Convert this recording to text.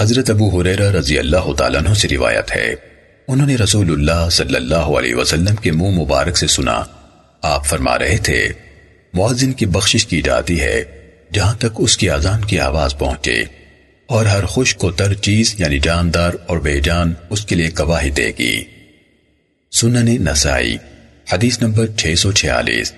حضرت ابو حریرہ رضی اللہ تعالیٰ عنہ سے روایت ہے۔ انہوں نے رسول اللہ صلی اللہ علیہ وسلم کے منہ مبارک سے سنا۔ آپ فرما رہے تھے معذن کی بخشش کی جاتی ہے جہاں تک اس کی اذان کی آواز پہنچے۔ اور ہر خوش کو تر چیز یعنی جاندار اور بے جان اس کے لیے گواہی دے گی۔ سنن نسائی، حدیث نمبر 646